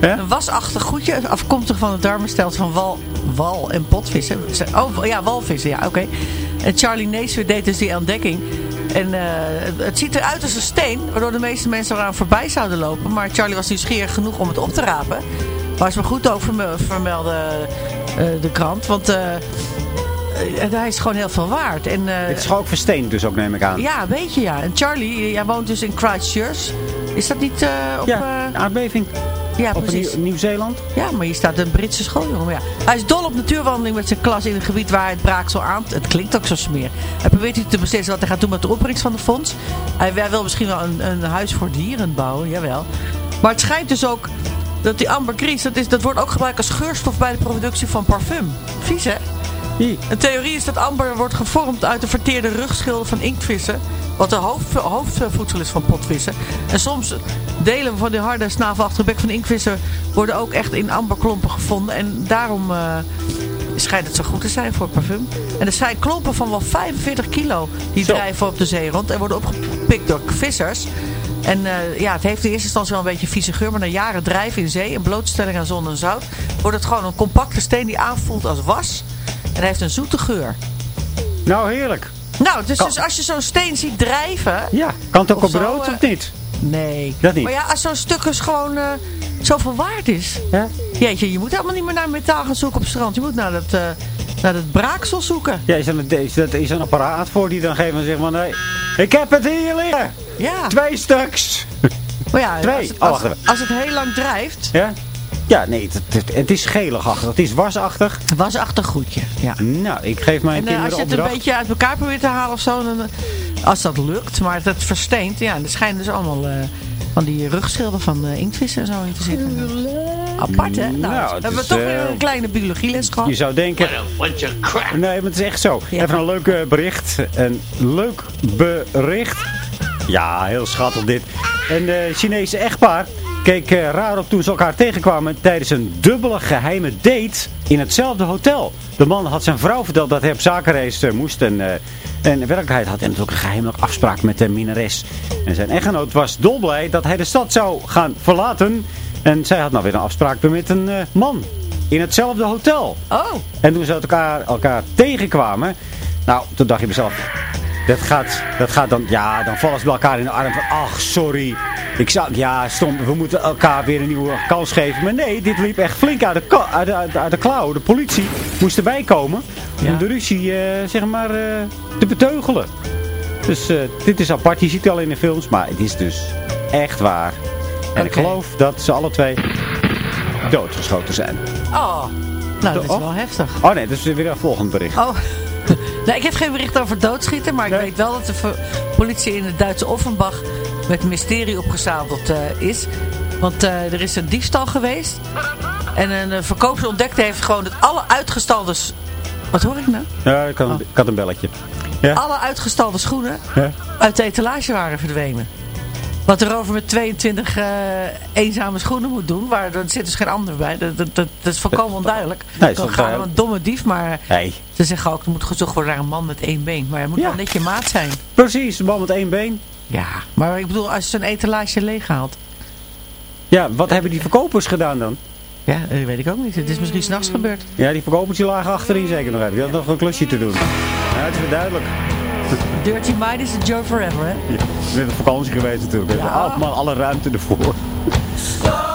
Een wasachtig goedje, afkomstig van het darmenstelsel van wal, wal en potvissen. Oh, ja, walvissen, ja, oké. En Charlie Naismith deed dus die ontdekking. En eh, het- ziet eruit als een steen, waardoor de meeste mensen eraan voorbij zouden lopen. Maar Charlie was nieuwsgierig genoeg om het op te rapen. Maar ze me goed over me- vermelde eh, de krant, want eh, hij is gewoon heel veel waard. En, eh, Het is gewoon ook versteend dus ook, neem ik aan. ja, weet je ja. En Charlie, jij woont dus in Christchurch. Is dat niet eh, op... Ja, eh, aardbeving. ja, Op Nieuw-Zeeland. Ja, maar hier staat een Britse schooljongen. Ja. Hij is dol op natuurwandeling met zijn klas in een gebied waar het braaksel aan... Het klinkt ook zo smeer. Hij probeert nu te beslissen wat hij gaat doen met de opbrengst van de fonds. Hij, hij wil misschien wel een, een huis voor dieren bouwen, jawel. Maar het schijnt dus ook dat die ambergris... Dat, is, dat wordt ook gebruikt als geurstof bij de productie van parfum. Vies, hè? Een theorie is dat amber wordt gevormd uit de verteerde rugschilden van inktvissen. Wat de hoofd, hoofdvoedsel is van potvissen. En soms delen van die harde snavelachtige bek van de inktvissen worden ook echt in amberklompen gevonden. En daarom eh, schijnt het zo goed te zijn voor parfum. En er zijn klompen van wel 45 kilo die Zo. drijven op de zee rond. En worden opgepikt door vissers. En eh, ja, het heeft in eerste instantie wel een beetje vieze geur. Maar na jaren drijven in zee en blootstelling aan zon en zout... wordt het gewoon een compacte steen die aanvoelt als was. En hij heeft een zoete geur. Nou, heerlijk. Nou, dus, Kan- dus als je zo'n steen ziet drijven... Ja, kan het ook op brood eh, of niet? Nee. Dat niet. Maar ja, als zo'n stuk dus gewoon eh, zoveel waard is... Ja? Jeetje, je moet helemaal niet meer naar metaal gaan zoeken op het strand. Je moet naar dat, eh, naar dat braaksel zoeken. Ja, is er een, is, dat, is er een apparaat voor die dan geeft en zegt van... Nee, ik heb het hier liggen. Ja. Twee stuks. Maar ja, Twee. Als, het, Oh, als het heel lang drijft... Ja? Ja, nee, het, het, het is geligachtig. Het is wasachtig. Wasachtig goedje, ja. Nou, ik geef mijn En eh, kinderen als je het een beetje uit elkaar probeert te halen of zo, dan, eh, als dat lukt, maar dat versteent, ja, er schijnen dus allemaal eh, van die rugschilden van eh, inktvissen en zo in te zitten. Apart, hè? Nou, Nou, we het hebben is, toch weer een kleine biologieles gehad. Je zou denken... Nee, maar het is echt zo. Even een leuk bericht. Een leuk bericht. Ja, heel schattig dit. Een Chinese echtpaar keek eh, raar op toen ze elkaar tegenkwamen tijdens een dubbele geheime date in hetzelfde hotel. De man had zijn vrouw verteld dat hij op zakenreis moest en, eh, en in werkelijkheid had hij natuurlijk een geheime afspraak met de minnares. En zijn echtgenoot was dolblij dat hij de stad zou gaan verlaten. En zij had nou weer een afspraak met een eh, man in hetzelfde hotel. Oh. En toen ze elkaar, elkaar tegenkwamen, nou, toen dacht je mezelf, dat gaat, dat gaat dan, ja, dan vallen ze bij elkaar in de arm van, ach, sorry. Ik zou, ja, stom, we moeten elkaar weer een nieuwe kans geven. Maar nee, dit liep echt flink uit de, uit de, uit de, uit de klauw. De politie moest erbij komen om de ruzie, eh, zeg maar, eh, te beteugelen. Dus eh, dit is apart, je ziet het al in de films, maar het is dus echt waar. En ik geloof dat ze alle twee doodgeschoten zijn. Oh, nou, dat is Oh. wel heftig. Oh nee, dat is weer een volgend bericht. Oh. (laughs) Nee, ik heb geen bericht over doodschieten, maar ik weet wel dat de politie in het Duitse Offenbach met mysterie opgezadeld eh, is. Want eh, er is een diefstal geweest. En een uh, verkoper ontdekte heeft gewoon dat alle uitgestalde... Wat hoor ik nou? Ja, ik had, ik had een belletje. Ja? Alle uitgestalde schoenen Ja? uit de etalage waren verdwenen. Wat er over met 22 eh, eenzame schoenen moet doen, waar er zit dus geen ander bij. Dat, dat, dat, is volkomen onduidelijk. Nee, Dan gaan we een domme dief, maar ze zeggen ook, er moet gezocht worden naar een man met één been. Maar hij moet Ja. wel net je maat zijn. Precies, een man met één been. Ja, maar ik bedoel, als je zo'n etalage leeg haalt. Ja, wat hebben die verkopers gedaan dan? Ja, dat weet ik ook niet. Het is misschien s'nachts gebeurd. Ja, die verkopers die lagen achterin zeker nog even. Die hadden nog een klusje te doen. Ja, het is weer duidelijk. Dirty Mind is a Joe Forever, hè? Bent op vakantie geweest natuurlijk. Ja. Man, alle ruimte ervoor. (laughs)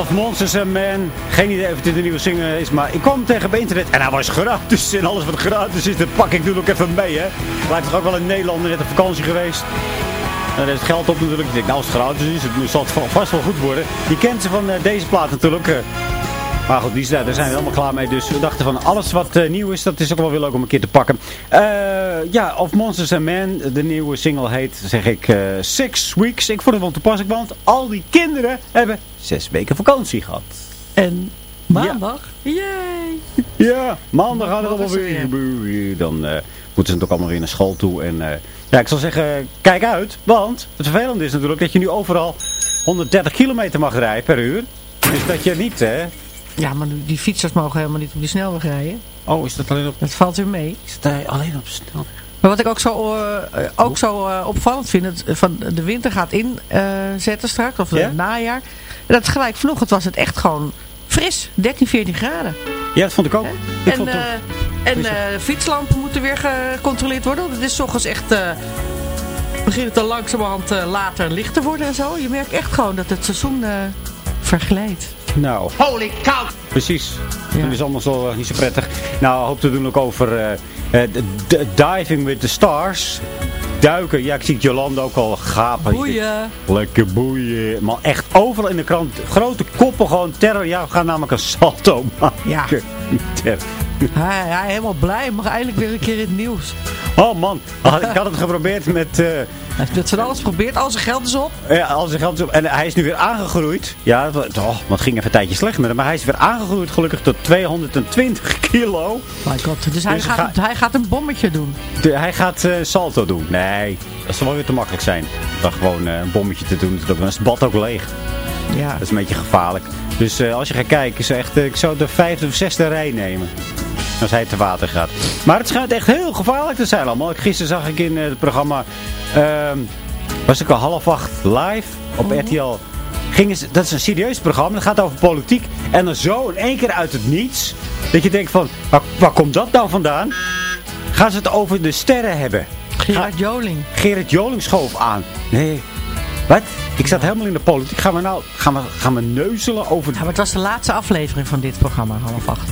Of Monsters and Men. Geen idee of dit een nieuwe single is, maar ik kwam tegen op internet en hij was gratis. En alles wat gratis is, dat pak ik natuurlijk even mee, hè. Blijft toch ook wel in Nederland net op vakantie geweest. En er is geld op natuurlijk. Ik denk, nou als het gratis is, het zal het vast wel goed worden. Je kent ze van eh, deze plaat natuurlijk. Maar goed, die, daar zijn we helemaal klaar mee. Dus we dachten van alles wat eh, nieuw is, dat is ook wel weer leuk om een keer te pakken. Eh, ja, of Monsters and Men. De nieuwe single heet, zeg ik, eh, Six Weeks. Ik vond het wel toepasselijk, want al die kinderen hebben zes weken vakantie gehad. En maandag? Yay! Ja, maandag gaat het Wat allemaal er weer gebeuren. Dan moeten ze natuurlijk allemaal weer naar school toe. En ja, ik zal zeggen, kijk uit. Want het vervelende is natuurlijk dat je nu overal 130 kilometer mag rijden per uur. Dus dat je niet, hè... Ja, maar die fietsers mogen helemaal niet op die snelweg rijden. Oh, is dat alleen op... Dat valt weer mee. Is het eh, alleen op snelweg? Maar wat ik ook zo, eh, eh, ook zo eh, opvallend vind, het, van de winter gaat inzetten straks, of Ja? het najaar. En dat gelijk vanochtend was het echt gewoon fris, 13, 14 graden. Ja, dat vond ik ook. Ik en vond het en fietslampen moeten weer gecontroleerd worden. Want het is 's ochtends echt... begint het dan langzamerhand later licht te worden en zo. Je merkt echt gewoon dat het seizoen verglijdt. Nou, Holy cow! precies. Dat is allemaal zo eh, niet zo prettig. Nou, hoop te doen ook over eh, eh, Diving with the Stars. Duiken. Ja, ik zie Jolanda ook al gapen. Boeien. Lekker boeien. Maar echt overal in de krant. Grote koppen gewoon terror. Ja, we gaan namelijk een salto (laughs) maken. Ja. Hij, hij helemaal blij. Mag eindelijk weer een keer in het nieuws. Oh man, ik had het geprobeerd met... eh, Hij heeft van alles geprobeerd. Al zijn geld is op. Ja, al zijn geld is op. En hij is nu weer aangegroeid. Ja, wat- oh, maar het ging even een tijdje slecht met hem. Maar hij is weer aangegroeid gelukkig tot 220 kilo. My god. Dus hij, Dus gaat, ga- hij gaat een bommetje doen. De- hij gaat eh, salto doen. Nee, dat zal wel weer te makkelijk zijn. Dan gewoon eh, een bommetje te doen. Dan is het bad ook leeg. Ja. Dat is een beetje gevaarlijk. Dus als je gaat kijken, zou echt, ik zou de vijfde of zesde rij nemen. Als hij te water gaat. Maar het schijnt echt heel gevaarlijk te zijn allemaal. Gisteren zag ik in eh, het programma... ehm, was ik al half acht live op RTL. Gingen ze, dat is een serieus programma. Dat gaat over politiek. En dan zo in één keer uit het niets. Dat je denkt van, waar, waar komt dat nou vandaan? Gaan ze het over de sterren hebben? Gerard Joling. Gerrit Joling schoof aan. Nee, wat? Ik zat helemaal in de politiek. Gaan we nou gaan we, gaan we neuzelen over... Ja, maar het was de laatste aflevering van dit programma, half acht.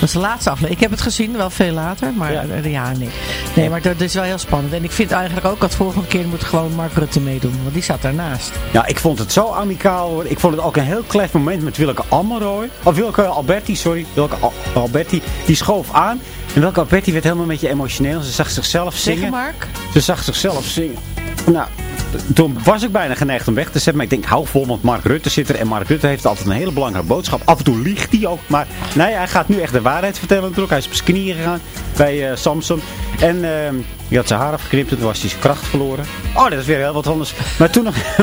Dat is de laatste aflevering. Ik heb het gezien, wel veel later, maar Ja. ja, nee. Nee, maar dat is wel heel spannend. En ik vind eigenlijk ook dat volgende keer moet gewoon Mark Rutte meedoen, want die zat daarnaast. Ja, ik vond het zo amicaal. hoor. Ik vond het ook een heel klein moment met Willeke Almeroy. Of Willeke Alberti, sorry. Willeke Al- Alberti. Die schoof aan. En Willeke Alberti werd helemaal een beetje emotioneel. Ze zag zichzelf zingen. Zeggen Mark? Ze zag zichzelf zingen. Nou, toen was ik bijna geneigd om weg te zetten. Maar ik denk, hou vol, want Mark Rutte zit er. En Mark Rutte heeft altijd een hele belangrijke boodschap. Af en toe liegt hij ook. Maar nee, hij gaat nu echt de waarheid vertellen natuurlijk. Hij is op zijn knieën gegaan bij eh, Samson. En ehm die had zijn haar afgeknipt. En toen was hij zijn kracht verloren. Oh, dat is weer heel wat anders. Maar toen nog... (laughs)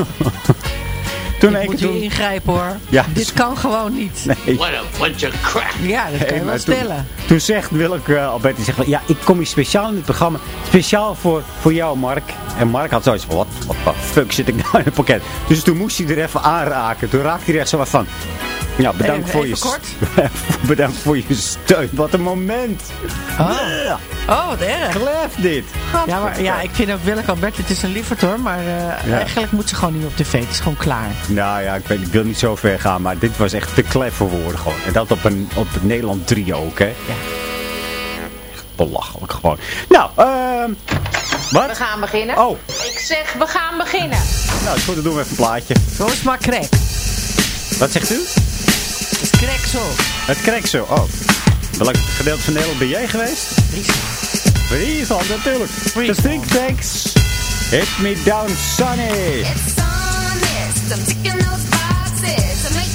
toen Ik moet hier toen... ingrijpen hoor. Ja. Dit kan gewoon niet. Nee. What a bunch of crap. Ja, dat kan Hey, je wel maar toen, stellen. toen zegt Willeke uh, zegt van, ja, ik kom hier speciaal in het programma, speciaal voor, voor jou, Mark. En Mark had zoiets van, wat, wat fuck zit ik nou in het pakket? Dus toen moest hij er even aanraken. Toen raakte hij er echt zo wat van, ja, bedankt Even- voor even je kort? (laughs) bedankt voor je steun. Wat een moment. Oh, Ja, oh wat erg. klef dit. Ja, maar ja, ik vind ook Willeke Albert, het is een lieverd hoor, maar eh, Ja. eigenlijk moet ze gewoon niet op tv. Het is gewoon klaar. Nou ja, ik, weet, ik wil niet zo ver gaan, maar dit was echt te klef voor woorden gewoon. En dat op een op het Nederland 3 ook, hè. Echt belachelijk gewoon. Nou, ehm... wat? We gaan beginnen. Oh. Ik zeg, we gaan beginnen. Nou, is goed, dan doen we even een plaatje. Zo is maar crack. Wat zegt u? Zo. Het krek zo. Oh. Welk gedeelte van Nederland ben jij geweest? Friesland, natuurlijk. De Think Tanks. Hit me down, Sunny. It's honest. I'm ticking those boxes. I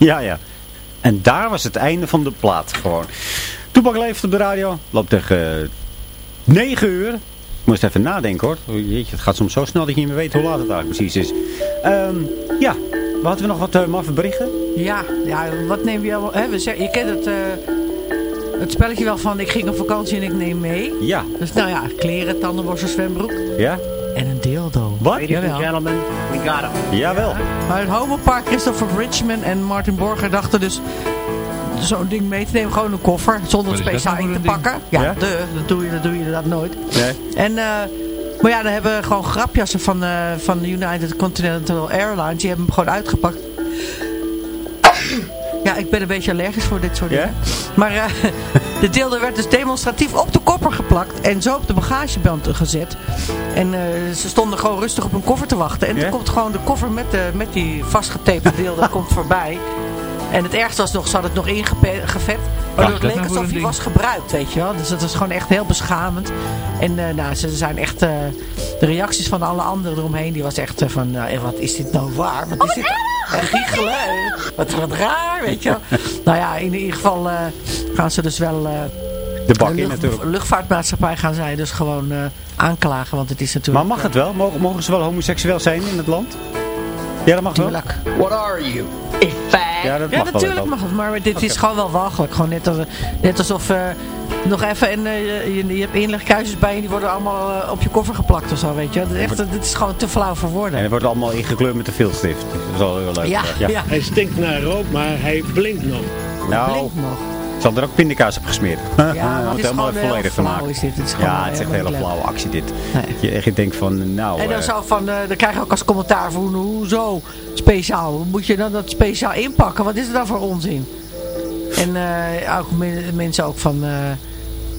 (laughs) Ja, ja. En daar was het einde van de plaat gewoon. Toepak leeft op de radio. Loopt tegen eh, 9 uur. Ik moest even nadenken hoor. Jeetje, het gaat soms zo snel dat je niet meer weet hoe laat het eigenlijk precies is. Ehm, ja, we hadden we nog wat uh, maffe berichten? Ja, ja, wat neem je al... Hè, we zeggen, je kent het... eh, het spelletje wel van ik ging op vakantie en ik neem mee. Ja. Dus nou ja, kleren, tandenborstel, zwembroek. Ja? En een dildo. Wat? Ladies and gentlemen, we got him. Jawel. Maar het homopark Christopher Bridgman en Martin Borger dachten dus zo'n ding mee te nemen. Gewoon een koffer, zonder het speciaal nou in te pakken. Ja? De, dat, doe je, dat doe je inderdaad nooit. Nee. En, eh, maar ja, dan hebben we gewoon grapjassen van, eh, van de United Continental Airlines. Die hebben hem gewoon uitgepakt. Ja, ik ben een beetje allergisch voor dit soort dingen. Maar eh, (laughs) de dildo werd dus demonstratief op de koffer geplakt en zo op de bagageband gezet. En eh, ze stonden gewoon rustig op hun koffer te wachten. En Ja? toen komt gewoon de koffer met, de, met die vastgetapte dildo komt voorbij. En het ergste was nog, ze hadden het nog ingevet. Waardoor het leek nou alsof een hij was gebruikt, weet je wel. Dus dat was gewoon echt heel beschamend. En eh, nou, ze zijn echt... eh, de reacties van alle anderen eromheen, die was echt eh, van... nou, eh, wat is dit nou waar? Wat is dit? En giechelen. Wat, wat raar, weet je nou ja, in ieder geval eh, gaan ze dus wel... eh, De bak in natuurlijk. luchtvaartmaatschappij gaan zij dus gewoon eh, aanklagen. Want het is natuurlijk... Maar mag het wel? Mogen, mogen ze wel homoseksueel zijn in het land? Ja, dat mag wel. Tuurlijk. What are you? Ja, dat Ja, mag wel. natuurlijk mag het, maar dit is gewoon wel walgelijk. Gewoon net, als, net alsof eh, nog even en eh, je, je hebt inlegkuisjes bij en die worden allemaal eh, op je koffer geplakt of zo, weet je. Dat is, echt, dit is gewoon te flauw voor En woorden. het wordt allemaal ingekleurd met de viltstift. Dat is wel heel leuk. Ja, ja. Hij stinkt naar rook, maar hij blinkt nog. Nou, Blinkt nog. Hadden er ook pindakaas op gesmeerd. om het het is helemaal volledig te flauw maken. is dit. Het is ja, het is echt een hele flauwe actie dit. Nee. Je echt denkt van, nou... En dan, eh, zo van, eh, dan krijg je ook als commentaar van, hoezo speciaal? Moet je dan dat speciaal inpakken? Wat is er dan voor onzin? En eh, ook men- mensen ook van...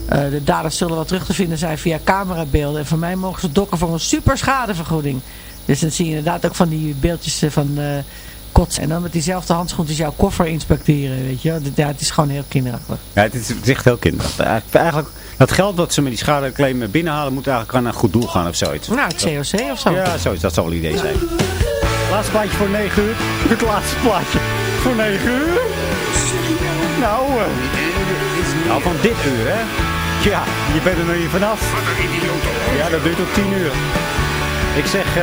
de daders zullen wel terug te vinden zijn via camerabeelden. En voor mij mogen ze dokken voor een super schadevergoeding. Dus dan zie je inderdaad ook van die beeldjes van kots. En dan met diezelfde handschoentjes jouw koffer inspecteren. Weet je? Ja, het is gewoon heel kinderachtig. Ja, het is, het is echt heel kinderachtig. Eigenlijk- dat geld dat ze met die schadeclaim binnenhalen, moet eigenlijk aan een goed doel gaan of zoiets. Nou, het COC of zo. Ja, zoiets. Dat zou wel idee zijn. Laatste plaatje voor 9 uur. (laughs) Het laatste plaatje voor 9 uur. Nou, eh, nou van dit uur, hè. Ja, je bent er nog niet vanaf. Ja, dat duurt tot 10 uur. Ik zeg... eh,